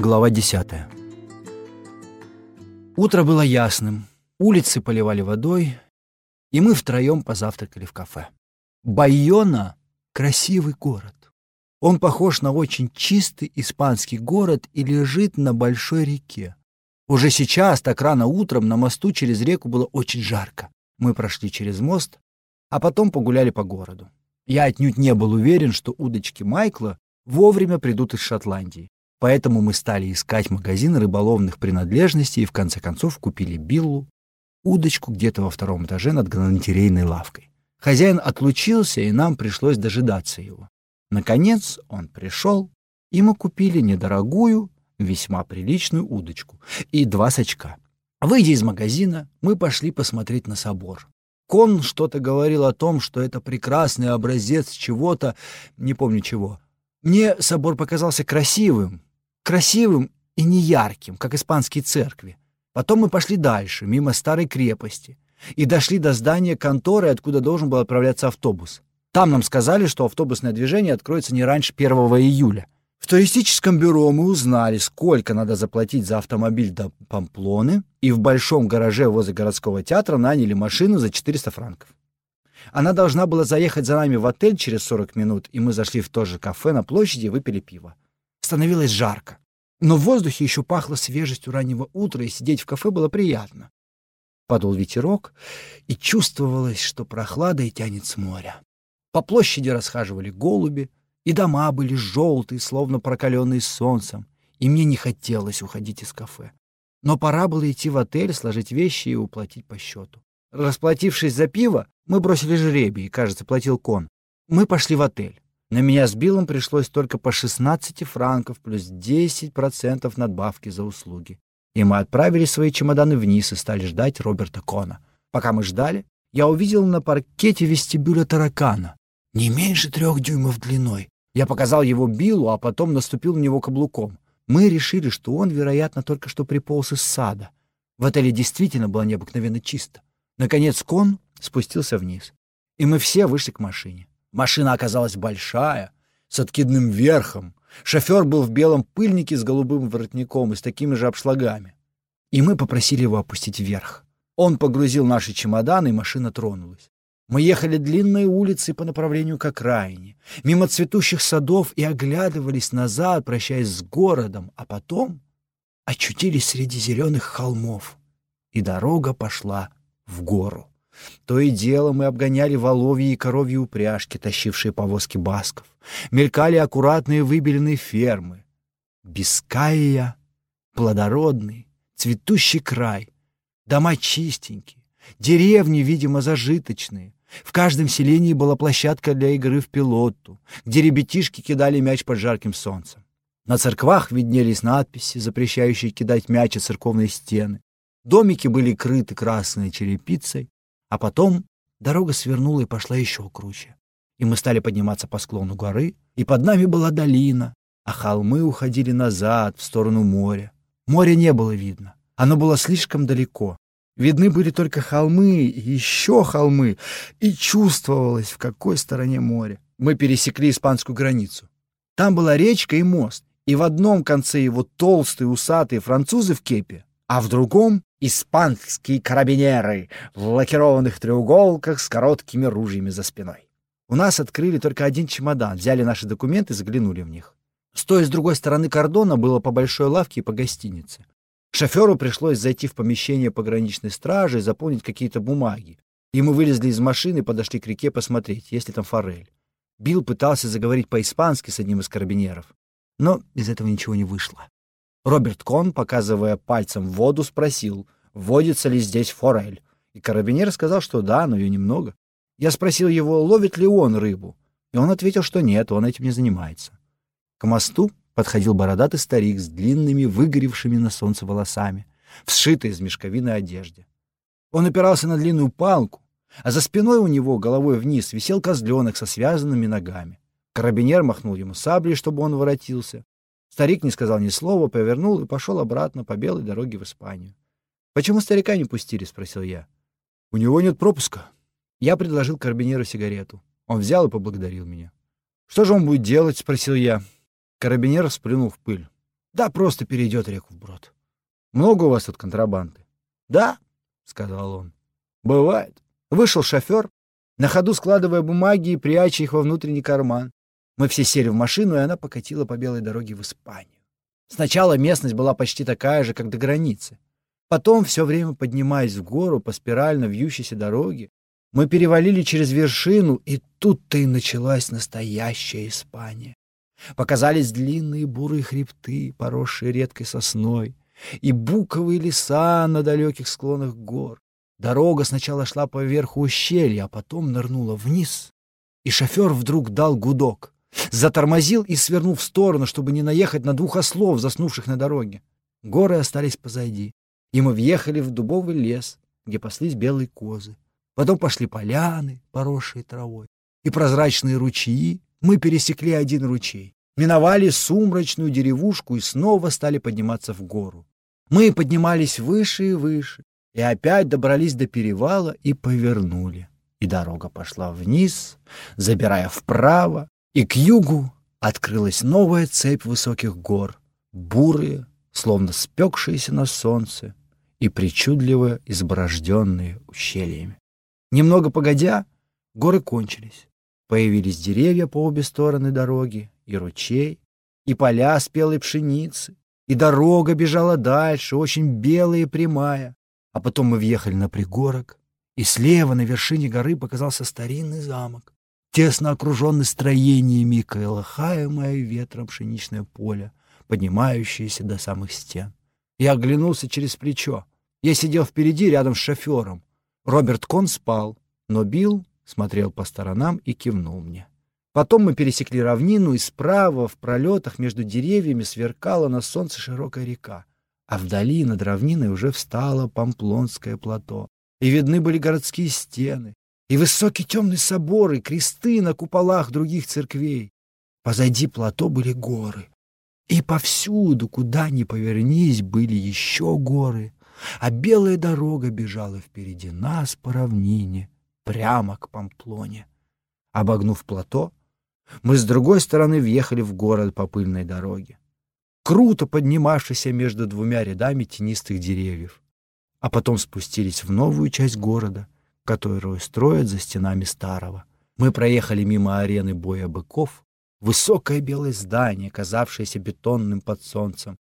Глава 10. Утро было ясным, улицы поливали водой, и мы втроем позавтракали в кафе. Байона — красивый город. Он похож на очень чистый испанский город и лежит на большой реке. Уже сейчас, так рано утром, на мосту через реку было очень жарко. Мы прошли через мост, а потом погуляли по городу. Я отнюдь не был уверен, что удочки Майкла вовремя придут из Шотландии. Поэтому мы стали искать магазин рыболовных принадлежностей и в конце концов купили Биллу удочку где-то во втором этаже над галантерейной лавкой. Хозяин отлучился, и нам пришлось дожидаться его. Наконец он пришел, и мы купили недорогую, весьма приличную удочку и два сачка. Выйдя из магазина, мы пошли посмотреть на собор. Кон что-то говорил о том, что это прекрасный образец чего-то, не помню чего. Мне собор показался красивым, красивым и неярким, как испанские церкви. Потом мы пошли дальше, мимо старой крепости, и дошли до здания конторы, откуда должен был отправляться автобус. Там нам сказали, что автобусное движение откроется не раньше 1 июля. В туристическом бюро мы узнали, сколько надо заплатить за автомобиль до Памплоны, и в большом гараже возле городского театра наняли машину за 400 франков. Она должна была заехать за нами в отель через 40 минут, и мы зашли в то же кафе на площади и выпили пиво. Становилось жарко. Но в воздухе еще пахло свежестью раннего утра, и сидеть в кафе было приятно. Подул ветерок, и чувствовалось, что прохлада и тянет с моря. По площади расхаживали голуби, и дома были желтые, словно прокаленные солнцем, и мне не хотелось уходить из кафе. Но пора было идти в отель, сложить вещи и уплатить по счету. Расплатившись за пиво, мы бросили жребий, кажется, платил кон. Мы пошли в отель. На меня с Биллом пришлось только по 16 франков плюс 10% надбавки за услуги. И мы отправили свои чемоданы вниз и стали ждать Роберта Кона. Пока мы ждали, я увидел на паркете вестибюля таракана не меньше трех дюймов длиной. Я показал его Биллу, а потом наступил на него каблуком. Мы решили, что он, вероятно, только что приполз из сада. В отеле действительно было необыкновенно чисто. Наконец кон спустился вниз, и мы все вышли к машине. Машина оказалась большая, с откидным верхом. Шофер был в белом пыльнике с голубым воротником и с такими же обшлагами. И мы попросили его опустить вверх. Он погрузил наши чемоданы, и машина тронулась. Мы ехали длинной улицей по направлению к окраине, мимо цветущих садов и оглядывались назад, прощаясь с городом, а потом очутились среди зеленых холмов, и дорога пошла в гору. То и дело мы обгоняли воловьи и коровьи упряжки, тащившие повозки басков. Мелькали аккуратные выбеленные фермы. Бискайя — плодородный, цветущий край. Дома чистенькие, деревни, видимо, зажиточные. В каждом селении была площадка для игры в пилоту, где ребятишки кидали мяч под жарким солнцем. На церквах виднелись надписи, запрещающие кидать мяч о церковные стены. Домики были крыты красной черепицей, а потом дорога свернула и пошла еще круче. И мы стали подниматься по склону горы, и под нами была долина, а холмы уходили назад, в сторону моря. Моря не было видно, оно было слишком далеко. Видны были только холмы еще холмы, и чувствовалось, в какой стороне море. Мы пересекли испанскую границу. Там была речка и мост, и в одном конце его толстые усатые французы в кепе, а в другом — испанские карабинеры в лакированных треуголках с короткими ружьями за спиной. У нас открыли только один чемодан, взяли наши документы и заглянули в них. С той и с другой стороны кордона было по большой лавке и по гостинице. Шоферу пришлось зайти в помещение пограничной стражи и заполнить какие-то бумаги. И мы вылезли из машины и подошли к реке посмотреть, есть ли там форель. Билл пытался заговорить по-испански с одним из карабинеров, но из этого ничего не вышло. Роберт Кон, показывая пальцем в воду, спросил, водится ли здесь форель. И карабинер сказал, что да, но ее немного. Я спросил его, ловит ли он рыбу. И он ответил, что нет, он этим не занимается. К мосту подходил бородатый старик с длинными, выгоревшими на солнце волосами, в сшитой из мешковины одежде. Он опирался на длинную палку, а за спиной у него, головой вниз, висел козленок со связанными ногами. Карабинер махнул ему саблей, чтобы он воротился. Старик не сказал ни слова, повернул и пошел обратно по белой дороге в Испанию. «Почему старика не пустили?» — спросил я. «У него нет пропуска». Я предложил карабинеру сигарету. Он взял и поблагодарил меня. «Что же он будет делать?» — спросил я. Карабинер сплюнул в пыль. Да, просто перейдет реку вброд. Много у вас тут контрабанды? Да, сказал он. Бывает. Вышел шофер, на ходу складывая бумаги и пряча их во внутренний карман. Мы все сели в машину, и она покатила по белой дороге в Испанию. Сначала местность была почти такая же, как до границы. Потом, все время поднимаясь в гору по спирально вьющейся дороге, мы перевалили через вершину, и тут-то и началась настоящая Испания. Показались длинные бурые хребты, поросшие редкой сосной, и буковые леса на далеких склонах гор. Дорога сначала шла по верху ущелья, а потом нырнула вниз, и шофер вдруг дал гудок. Затормозил и свернул в сторону, чтобы не наехать на двух ослов, заснувших на дороге. Горы остались позади, и мы въехали в дубовый лес, где паслись белые козы. Потом пошли поляны, поросшие травой, и прозрачные ручьи. Мы пересекли один ручей, миновали сумрачную деревушку и снова стали подниматься в гору. Мы поднимались выше и выше, и опять добрались до перевала и повернули. И дорога пошла вниз, забирая вправо, и к югу открылась новая цепь высоких гор, бурые, словно спекшиеся на солнце, и причудливо изборожденные ущельями. Немного погодя, горы кончились. Появились деревья по обе стороны дороги, и ручей, и поля спелой пшеницы, и дорога бежала дальше, очень белая и прямая. А потом мы въехали на пригорок, и слева на вершине горы показался старинный замок тесно окруженный строениями колыхаемое ветром пшеничное поле, поднимающееся до самых стен. Я оглянулся через плечо. Я сидел впереди рядом с шофером. Роберт Кон спал, но Билл смотрел по сторонам и кивнул мне. Потом мы пересекли равнину, и справа, в пролетах между деревьями, сверкала на солнце широкая река. А вдали над равниной уже встало Памплонское плато, и видны были городские стены, и высокий темный собор, и кресты на куполах других церквей. Позади плато были горы. И повсюду, куда ни повернись, были еще горы, а белая дорога бежала впереди нас по равнине, прямо к Памплоне. Обогнув плато, мы с другой стороны въехали в город по пыльной дороге, круто поднимавшийся между двумя рядами тенистых деревьев, а потом спустились в новую часть города — которую строят за стенами старого. Мы проехали мимо арены боя быков, высокое белое здание, казавшееся бетонным под солнцем,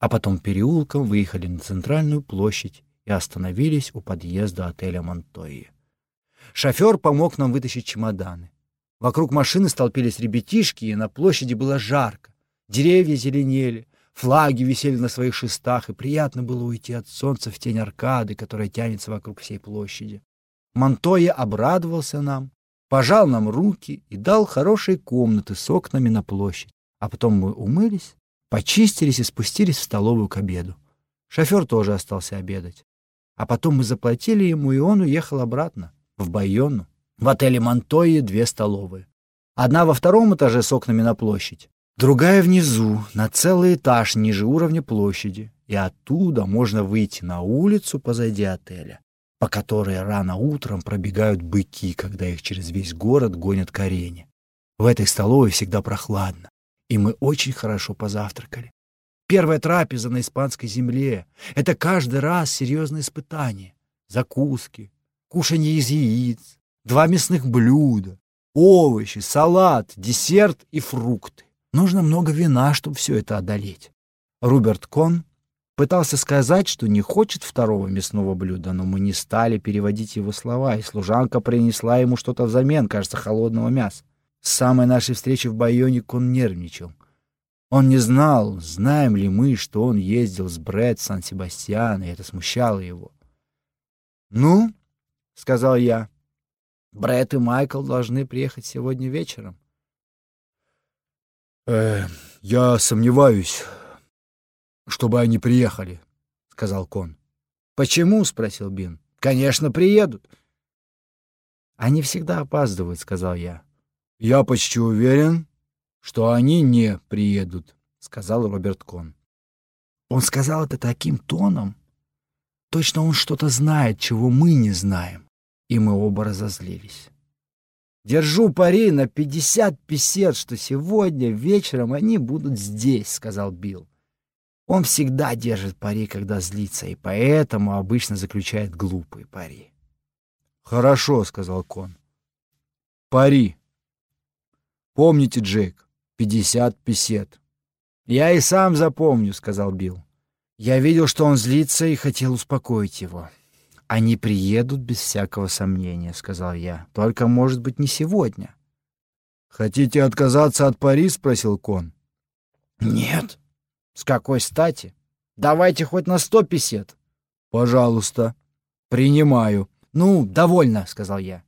а потом переулком выехали на центральную площадь и остановились у подъезда отеля Монтойи. Шофер помог нам вытащить чемоданы. Вокруг машины столпились ребятишки, и на площади было жарко. Деревья зеленели, флаги висели на своих шестах, и приятно было уйти от солнца в тень аркады, которая тянется вокруг всей площади. Монтоя обрадовался нам, пожал нам руки и дал хорошие комнаты с окнами на площадь. А потом мы умылись, почистились и спустились в столовую к обеду. Шофер тоже остался обедать. А потом мы заплатили ему, и он уехал обратно, в Байону. В отеле Монтойе две столовые. Одна во втором этаже с окнами на площадь, другая внизу, на целый этаж ниже уровня площади. И оттуда можно выйти на улицу позади отеля по которой рано утром пробегают быки, когда их через весь город гонят к арене. В этой столовой всегда прохладно, и мы очень хорошо позавтракали. Первая трапеза на испанской земле — это каждый раз серьезное испытание. Закуски, кушанье из яиц, два мясных блюда, овощи, салат, десерт и фрукты. Нужно много вина, чтобы все это одолеть. Руберт Кон Пытался сказать, что не хочет второго мясного блюда, но мы не стали переводить его слова, и служанка принесла ему что-то взамен, кажется, холодного мяса. С самой нашей встречи в Байоник он нервничал. Он не знал, знаем ли мы, что он ездил с Брэд в Сан-Себастьян, и это смущало его. «Ну?» — сказал я. «Брэд и Майкл должны приехать сегодня вечером». «Э, «Я сомневаюсь», чтобы они приехали, — сказал Кон. — Почему? — спросил Бин. — Конечно, приедут. — Они всегда опаздывают, — сказал я. — Я почти уверен, что они не приедут, — сказал Роберт Кон. Он сказал это таким тоном. Точно он что-то знает, чего мы не знаем. И мы оба разозлились. «Держу пари на пятьдесят песет, что сегодня вечером они будут здесь», — сказал Билл. Он всегда держит пари, когда злится, и поэтому обычно заключает глупые пари. «Хорошо», — сказал Кон. «Пари. Помните, Джейк, пятьдесят песет». «Я и сам запомню», — сказал Билл. Я видел, что он злится, и хотел успокоить его. «Они приедут без всякого сомнения», — сказал я. «Только, может быть, не сегодня». «Хотите отказаться от пари?» — спросил Кон. «Нет». «С какой стати? Давайте хоть на сто песет». «Пожалуйста». «Принимаю». «Ну, довольно», — сказал я.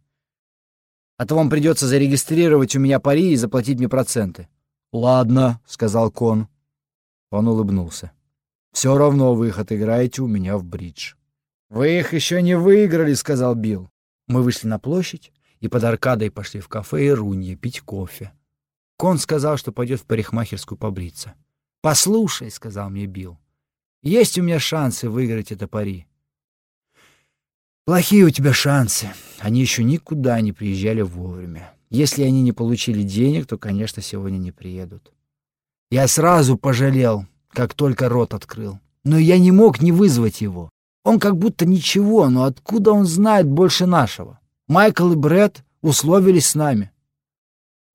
«А то вам придется зарегистрировать у меня пари и заплатить мне проценты». «Ладно», — сказал Кон. Он улыбнулся. «Все равно вы их отыграете у меня в бридж». «Вы их еще не выиграли», — сказал Билл. Мы вышли на площадь и под аркадой пошли в кафе Ирунье пить кофе. Кон сказал, что пойдет в парикмахерскую побриться. «Послушай», — сказал мне Билл, — «есть у меня шансы выиграть это пари». «Плохие у тебя шансы. Они еще никуда не приезжали вовремя. Если они не получили денег, то, конечно, сегодня не приедут. Я сразу пожалел, как только рот открыл. Но я не мог не вызвать его. Он как будто ничего, но откуда он знает больше нашего? Майкл и Бред условились с нами.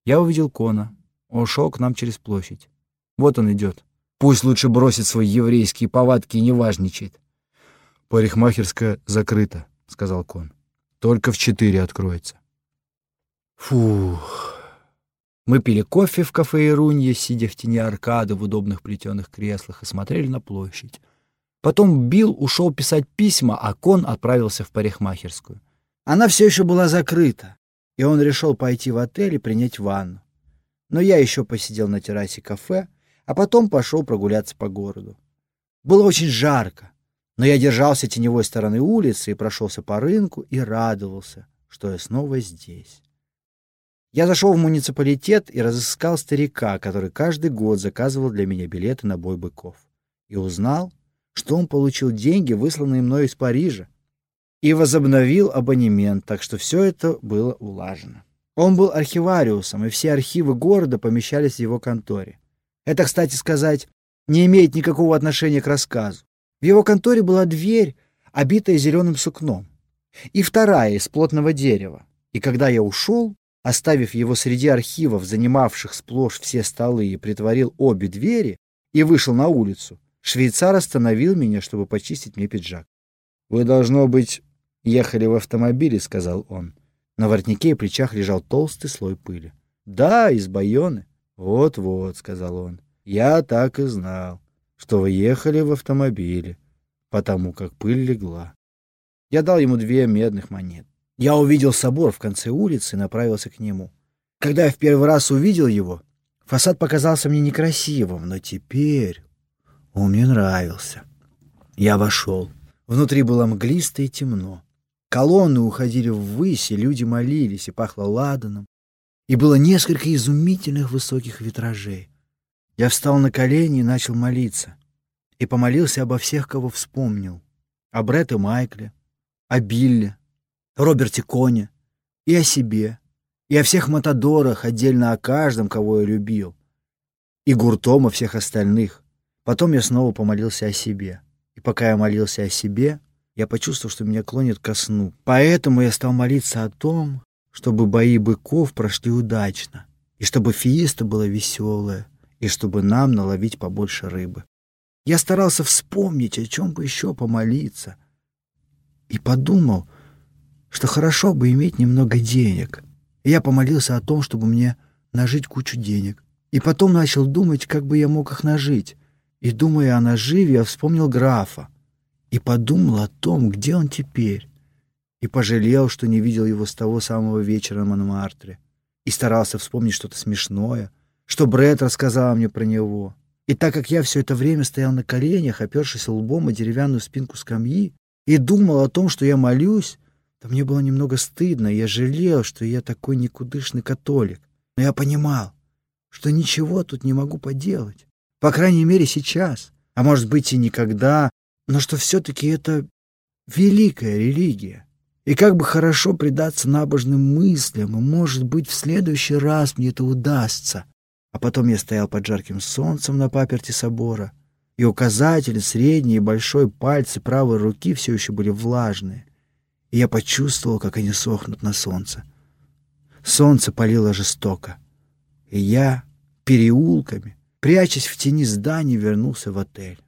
Я увидел Кона. Он шел к нам через площадь. Вот он идет. Пусть лучше бросит свои еврейские повадки и не важничает. Парикмахерская закрыта, сказал Кон. Только в четыре откроется. Фух. Мы пили кофе в кафе Ирунье, сидя в тени аркады в удобных плетеных креслах и смотрели на площадь. Потом Билл ушел писать письма, а Кон отправился в парикмахерскую. Она все еще была закрыта, и он решил пойти в отель и принять ванну. Но я еще посидел на террасе кафе, а потом пошел прогуляться по городу. Было очень жарко, но я держался теневой стороны улицы и прошелся по рынку и радовался, что я снова здесь. Я зашел в муниципалитет и разыскал старика, который каждый год заказывал для меня билеты на бой быков. И узнал, что он получил деньги, высланные мной из Парижа, и возобновил абонемент, так что все это было улажено. Он был архивариусом, и все архивы города помещались в его конторе. Это, кстати сказать, не имеет никакого отношения к рассказу. В его конторе была дверь, обитая зеленым сукном, и вторая из плотного дерева. И когда я ушел, оставив его среди архивов, занимавших сплошь все столы, и притворил обе двери, и вышел на улицу, Швейцар остановил меня, чтобы почистить мне пиджак. «Вы, должно быть, ехали в автомобиле», — сказал он. На воротнике и плечах лежал толстый слой пыли. «Да, из Байоны». «Вот-вот», — сказал он. «Я так и знал, что вы ехали в автомобиле, потому как пыль легла». Я дал ему две медных монет. Я увидел собор в конце улицы и направился к нему. Когда я в первый раз увидел его, фасад показался мне некрасивым, но теперь он мне нравился. Я вошел. Внутри было мглисто и темно. Колонны уходили ввысь, и люди молились, и пахло ладаном. И было несколько изумительных высоких витражей. Я встал на колени и начал молиться. И помолился обо всех, кого вспомнил. О Бретт и Майкле, о Билле, Роберте Коне, и о себе, и о всех Матадорах, отдельно о каждом, кого я любил, и гуртом о всех остальных. Потом я снова помолился о себе. И пока я молился о себе, я почувствовал, что меня клонит ко сну. Поэтому я стал молиться о том, чтобы бои быков прошли удачно, и чтобы фиеста была веселая, и чтобы нам наловить побольше рыбы. Я старался вспомнить, о чем бы еще помолиться, и подумал, что хорошо бы иметь немного денег. И я помолился о том, чтобы мне нажить кучу денег. И потом начал думать, как бы я мог их нажить. И, думая о наживе, я вспомнил графа и подумал о том, где он теперь, и пожалел, что не видел его с того самого вечера на Монмартре, и старался вспомнить что-то смешное, что Брэд рассказал мне про него. И так как я все это время стоял на коленях, опершись лбом о деревянную спинку скамьи, и думал о том, что я молюсь, то мне было немного стыдно, я жалел, что я такой никудышный католик. Но я понимал, что ничего тут не могу поделать. По крайней мере, сейчас. А может быть и никогда. Но что все-таки это великая религия. И как бы хорошо предаться набожным мыслям, и, может быть, в следующий раз мне это удастся. А потом я стоял под жарким солнцем на паперти собора и указатель, средний и большой пальцы правой руки все еще были влажные. И я почувствовал, как они сохнут на солнце. Солнце палило жестоко. И я переулками, прячась в тени зданий, вернулся в отель.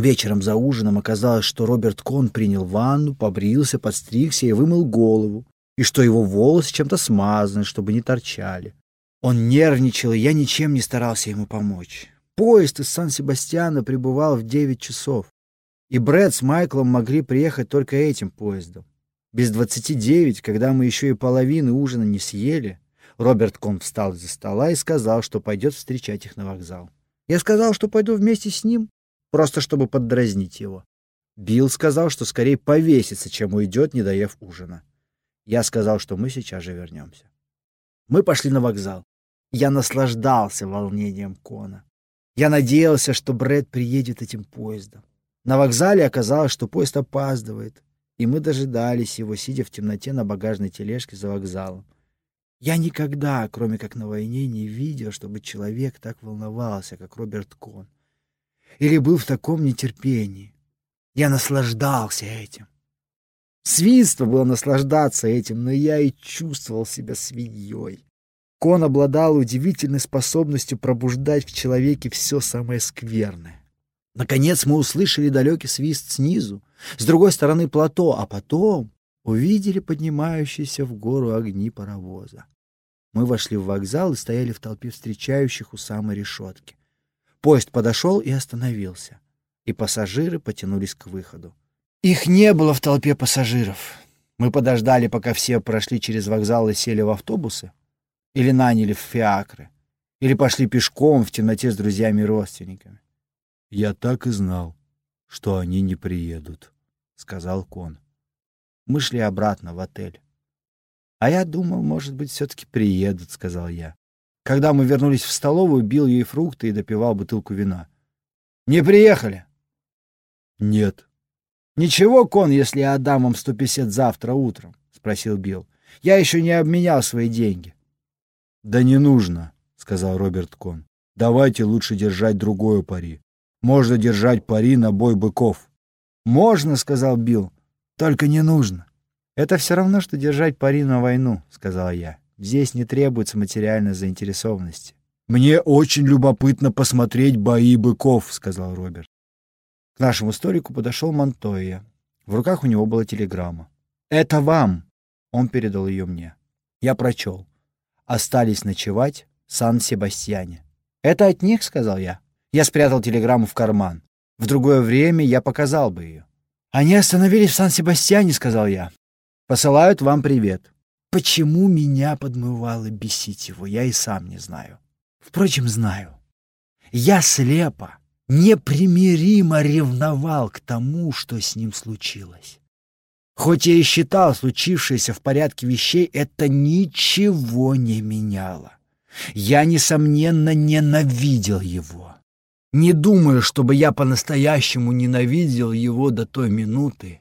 Вечером за ужином оказалось, что Роберт Кон принял ванну, побрился, подстригся и вымыл голову, и что его волосы чем-то смазаны, чтобы не торчали. Он нервничал, и я ничем не старался ему помочь. Поезд из Сан-Себастьяна прибывал в девять часов, и Брэд с Майклом могли приехать только этим поездом. Без двадцати девять, когда мы еще и половины ужина не съели, Роберт Кон встал из-за стола и сказал, что пойдет встречать их на вокзал. Я сказал, что пойду вместе с ним, просто чтобы поддразнить его. Билл сказал, что скорее повесится, чем уйдет, не доев ужина. Я сказал, что мы сейчас же вернемся. Мы пошли на вокзал. Я наслаждался волнением Кона. Я надеялся, что Брэд приедет этим поездом. На вокзале оказалось, что поезд опаздывает, и мы дожидались его, сидя в темноте на багажной тележке за вокзалом. Я никогда, кроме как на войне, не видел, чтобы человек так волновался, как Роберт Кон. Или был в таком нетерпении. Я наслаждался этим. Свинство было наслаждаться этим, но я и чувствовал себя свиньей. Кон обладал удивительной способностью пробуждать в человеке все самое скверное. Наконец мы услышали далекий свист снизу, с другой стороны плато, а потом увидели поднимающиеся в гору огни паровоза. Мы вошли в вокзал и стояли в толпе встречающих у самой решетки. Поезд подошел и остановился, и пассажиры потянулись к выходу. Их не было в толпе пассажиров. Мы подождали, пока все прошли через вокзал и сели в автобусы, или наняли в фиакры, или пошли пешком в темноте с друзьями и родственниками. «Я так и знал, что они не приедут», — сказал Кон. Мы шли обратно в отель. «А я думал, может быть, все-таки приедут», — сказал я. Когда мы вернулись в столовую, бил ей фрукты и допивал бутылку вина. «Не приехали?» «Нет». «Ничего, Кон, если я отдам вам сто пятьдесят завтра утром?» — спросил Билл. «Я еще не обменял свои деньги». «Да не нужно», — сказал Роберт Кон. «Давайте лучше держать другое пари. Можно держать пари на бой быков». «Можно», — сказал Билл, — «только не нужно». «Это все равно, что держать пари на войну», — сказал я. «Здесь не требуется материальной заинтересованности». «Мне очень любопытно посмотреть бои быков», — сказал Роберт. К нашему столику подошел Монтойя. В руках у него была телеграмма. «Это вам!» Он передал ее мне. Я прочел. «Остались ночевать в Сан-Себастьяне». «Это от них?» — сказал я. Я спрятал телеграмму в карман. В другое время я показал бы ее. «Они остановились в Сан-Себастьяне», — сказал я. Посылают вам привет. Почему меня подмывало бесить его, я и сам не знаю. Впрочем, знаю. Я слепо, непримиримо ревновал к тому, что с ним случилось. Хоть я и считал случившееся в порядке вещей, это ничего не меняло. Я, несомненно, ненавидел его. Не думаю, чтобы я по-настоящему ненавидел его до той минуты,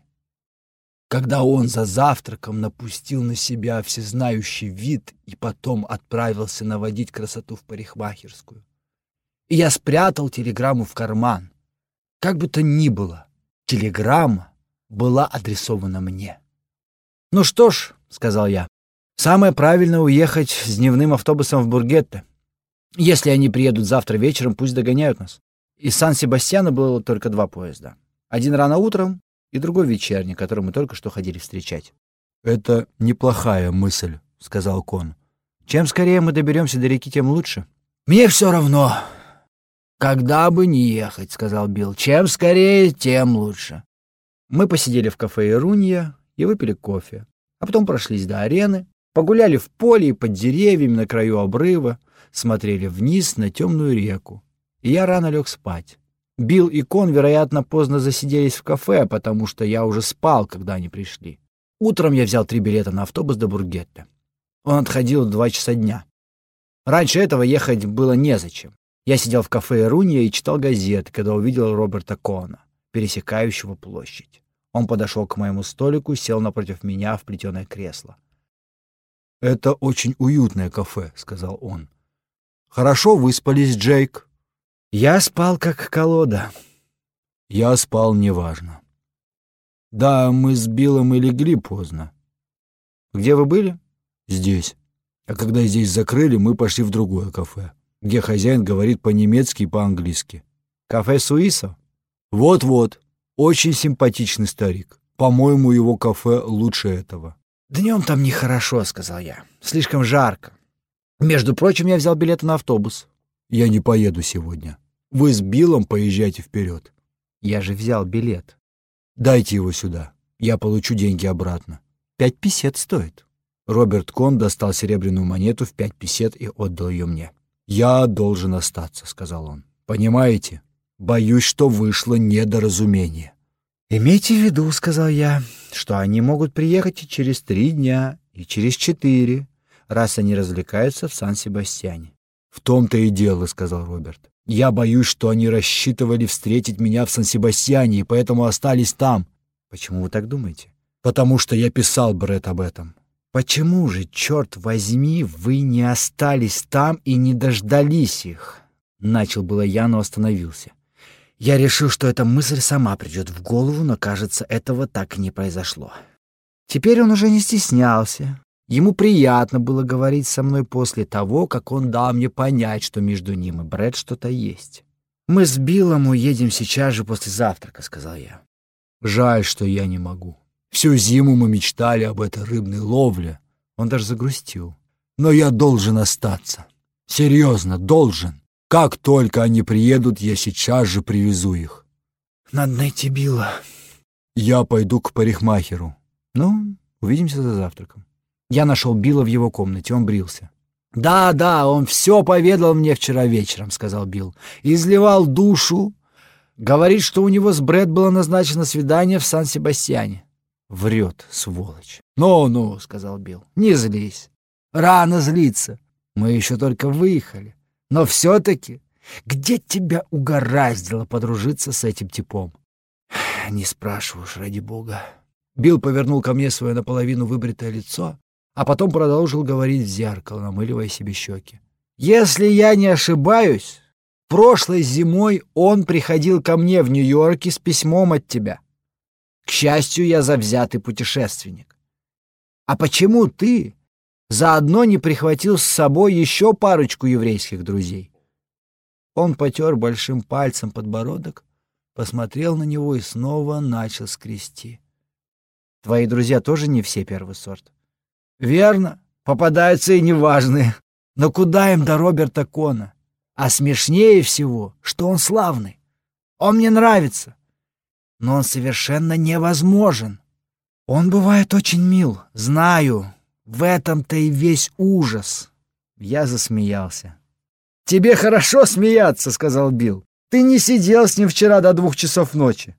когда он за завтраком напустил на себя всезнающий вид и потом отправился наводить красоту в парикмахерскую. И я спрятал телеграмму в карман. Как бы то ни было, телеграмма была адресована мне. «Ну что ж», — сказал я, — «самое правильное уехать с дневным автобусом в Бургетте. Если они приедут завтра вечером, пусть догоняют нас». Из Сан-Себастьяна было только два поезда. Один рано утром, и другой вечерний, который мы только что ходили встречать. «Это неплохая мысль», — сказал Кон. «Чем скорее мы доберемся до реки, тем лучше». «Мне все равно. Когда бы не ехать», — сказал Билл. «Чем скорее, тем лучше». Мы посидели в кафе «Ирунья» и выпили кофе, а потом прошлись до арены, погуляли в поле и под деревьями на краю обрыва, смотрели вниз на темную реку, и я рано лег спать. Билл и Кон, вероятно, поздно засиделись в кафе, потому что я уже спал, когда они пришли. Утром я взял три билета на автобус до Бургетта. Он отходил в два часа дня. Раньше этого ехать было незачем. Я сидел в кафе «Ирунья» и читал газеты, когда увидел Роберта Кона, пересекающего площадь. Он подошел к моему столику сел напротив меня в плетеное кресло. «Это очень уютное кафе», — сказал он. «Хорошо выспались, Джейк?» Я спал как колода. Я спал неважно. Да, мы с Биллом и легли поздно. Где вы были? Здесь. А когда здесь закрыли, мы пошли в другое кафе, где хозяин говорит по-немецки и по-английски. Кафе Суисо? Вот-вот. Очень симпатичный старик. По-моему, его кафе лучше этого. Днем там нехорошо, сказал я. Слишком жарко. Между прочим, я взял билеты на автобус. Я не поеду сегодня. Вы с Биллом поезжайте вперед. Я же взял билет. Дайте его сюда. Я получу деньги обратно. Пять писет стоит. Роберт Кон достал серебряную монету в пять писет и отдал ее мне. «Я должен остаться», — сказал он. «Понимаете? Боюсь, что вышло недоразумение». «Имейте в виду», — сказал я, — «что они могут приехать и через три дня, и через четыре, раз они развлекаются в Сан-Себастьяне». «В том-то и дело», — сказал Роберт. «Я боюсь, что они рассчитывали встретить меня в Сан-Себастьяне и поэтому остались там». «Почему вы так думаете?» «Потому что я писал Брэд об этом». «Почему же, черт возьми, вы не остались там и не дождались их?» Начал было я, но остановился. Я решил, что эта мысль сама придет в голову, но, кажется, этого так и не произошло. Теперь он уже не стеснялся. Ему приятно было говорить со мной после того, как он дал мне понять, что между ним и Брэд что-то есть. «Мы с Биллом уедем сейчас же после завтрака», — сказал я. «Жаль, что я не могу. Всю зиму мы мечтали об этой рыбной ловле». Он даже загрустил. «Но я должен остаться. Серьезно, должен. Как только они приедут, я сейчас же привезу их». «Надо найти Билла». «Я пойду к парикмахеру». «Ну, увидимся за завтраком». Я нашел Билла в его комнате, он брился. «Да, да, он все поведал мне вчера вечером», — сказал Билл. «Изливал душу. Говорит, что у него с Брэд было назначено свидание в Сан-Себастьяне». «Врет, сволочь». «Ну-ну», — сказал Билл, — «не злись. Рано злиться. Мы еще только выехали. Но все-таки, где тебя угораздило подружиться с этим типом?» «Не спрашиваешь, ради бога». Билл повернул ко мне свое наполовину выбритое лицо, а потом продолжил говорить в зеркало, намыливая себе щеки. «Если я не ошибаюсь, прошлой зимой он приходил ко мне в Нью-Йорке с письмом от тебя. К счастью, я завзятый путешественник. А почему ты заодно не прихватил с собой еще парочку еврейских друзей?» Он потер большим пальцем подбородок, посмотрел на него и снова начал скрести. «Твои друзья тоже не все первый сорт?» Верно, попадаются и неважные. Но куда им до Роберта Кона? А смешнее всего, что он славный. Он мне нравится. Но он совершенно невозможен. Он бывает очень мил, знаю. В этом-то и весь ужас. Я засмеялся. «Тебе хорошо смеяться», — сказал Билл. «Ты не сидел с ним вчера до двух часов ночи».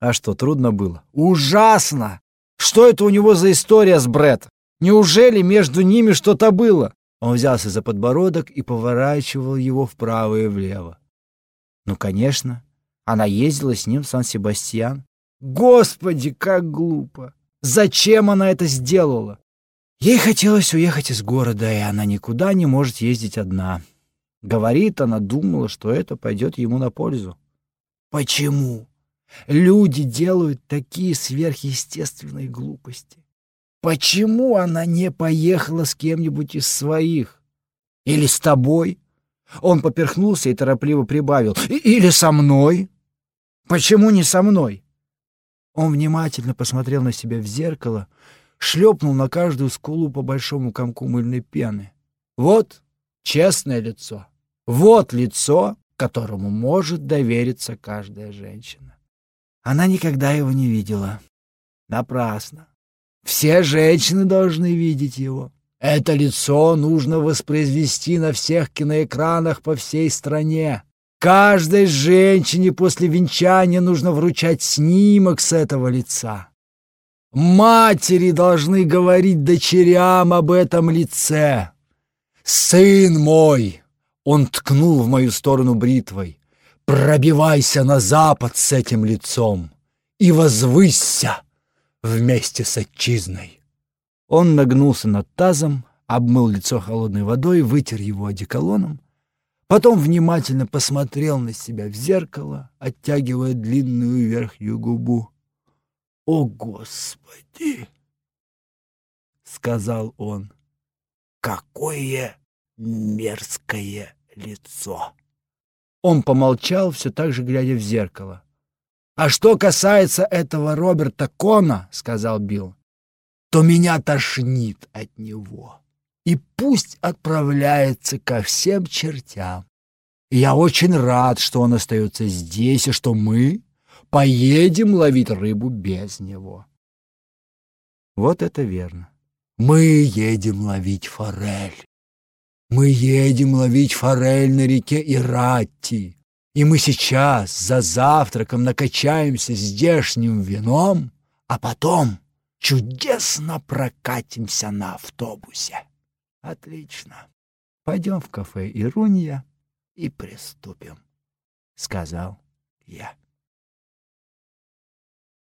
«А что, трудно было?» «Ужасно! Что это у него за история с Бреттом? Неужели между ними что-то было? Он взялся за подбородок и поворачивал его вправо и влево. Ну, конечно, она ездила с ним в Сан-Себастьян. Господи, как глупо! Зачем она это сделала? Ей хотелось уехать из города, и она никуда не может ездить одна. Говорит, она думала, что это пойдет ему на пользу. Почему? Люди делают такие сверхъестественные глупости. Почему она не поехала с кем-нибудь из своих? Или с тобой? Он поперхнулся и торопливо прибавил. Или со мной? Почему не со мной? Он внимательно посмотрел на себя в зеркало, шлепнул на каждую скулу по большому комку мыльной пены. Вот честное лицо. Вот лицо, которому может довериться каждая женщина. Она никогда его не видела. Напрасно. Все женщины должны видеть его. Это лицо нужно воспроизвести на всех киноэкранах по всей стране. Каждой женщине после венчания нужно вручать снимок с этого лица. Матери должны говорить дочерям об этом лице. «Сын мой!» — он ткнул в мою сторону бритвой. «Пробивайся на запад с этим лицом и возвысься!» Вместе с отчизной. Он нагнулся над тазом, обмыл лицо холодной водой, вытер его одеколоном, Потом внимательно посмотрел на себя в зеркало, оттягивая длинную верхнюю губу. «О, Господи!» — сказал он. «Какое мерзкое лицо!» Он помолчал, все так же глядя в зеркало. «А что касается этого Роберта Кона, — сказал Билл, — то меня тошнит от него. И пусть отправляется ко всем чертям. я очень рад, что он остается здесь, и что мы поедем ловить рыбу без него». Вот это верно. Мы едем ловить форель. Мы едем ловить форель на реке Иратти. И мы сейчас за завтраком накачаемся здешним вином, а потом чудесно прокатимся на автобусе. Отлично. Пойдем в кафе Ирунья и приступим, — сказал я.